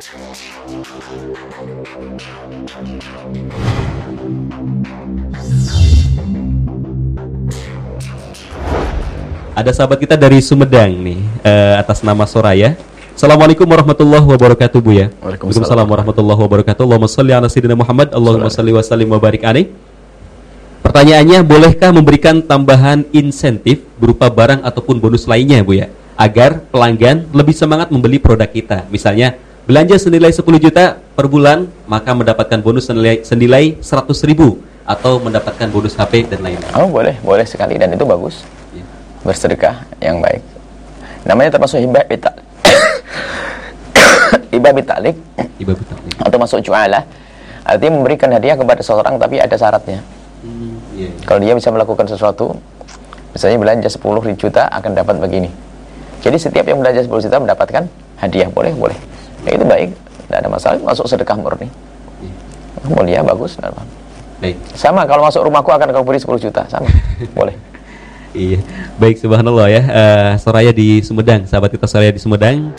Ada sahabat kita dari Sumedang nih eh, atas nama Soraya. Assalamualaikum warahmatullahi wabarakatuh Bu ya. Waalaikumsalam. warahmatullahi wabarakatuh. Allahumma shalli ala sayyidina Muhammad. Allahumma shalli wa sallim wa barik alaih. Pertanyaannya, bolehkah memberikan tambahan insentif berupa barang ataupun bonus lainnya Bu ya, agar pelanggan lebih semangat membeli produk kita. Misalnya, belanja senilai 10 juta per bulan, maka mendapatkan bonus senilai, senilai 100 ribu atau mendapatkan bonus HP dan lain-lain. Oh boleh, boleh sekali dan itu bagus. Ya. Bersedekah yang baik. Namanya termasuk hibah bitak. hibah bitalik Ibu betul. atau masuk jualah. Artinya memberikan hadiah kepada seseorang tapi ada syaratnya. Hmm, iya. Kalau dia bisa melakukan sesuatu, misalnya belanja 10 juta akan dapat begini. Jadi setiap yang belanja 10 juta mendapatkan hadiah, boleh, boleh. Ya itu baik, tidak ada masalah, masuk sedekah murni. Iya. Mulia, bagus, tidak apa. Baik. Sama kalau masuk rumahku akan kau beri 10 juta, sama. boleh. Iya, baik subhanallah ya. Eh, Soraya di Sumedang, sahabat kita Soraya di Sumedang.